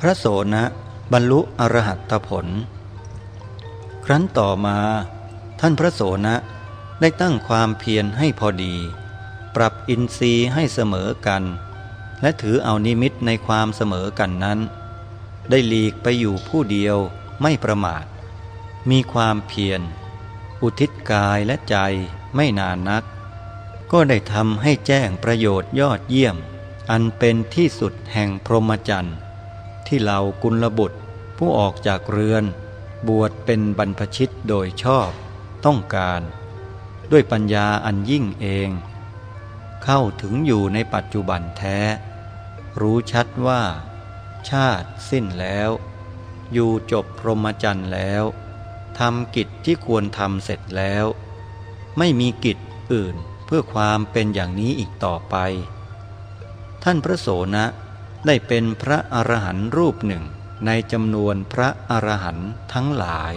พระโสนะบรรลุอรหัตผล ครั้นต่อมาท่านพระโสนะได้ตั้งความเพียรให้พอดี ปรับอินทรีย์ให้เสมอกัน และถือเอานิมิตในความเสมอกันนั้น ได้หลีกไปอยู่ผู้เดียวไม่ประมาท มีความเพียร อุทิศกายและใจไม่นานนัก ก็ได้ทำให้แจ้งประโยชน์ยอดเยี่ยม อันเป็นที่สุดแห่งพรหมจรรย์ ที่เรากุลบุตร ผู้ออกจากเรือน บวชเป็นบรรพชิตโดยชอบต้องการ ด้วยปัญญาอันยิ่งเอง เข้าถึงอยู่ในปัจจุบันแท้ รู้ชัดว่า ชาติสิ้นแล้ว อยู่จบพรหมจรรย์แล้วทำกิจที่ควรทำเสร็จแล้ว ไม่มีกิจอื่นเพื่อความเป็นอย่างนี้อีกต่อไป ท่านพระโสนะ ได้เป็นพระอรหันต์รูปหนึ่งในจำนวนพระอรหันต์ทั้งหลาย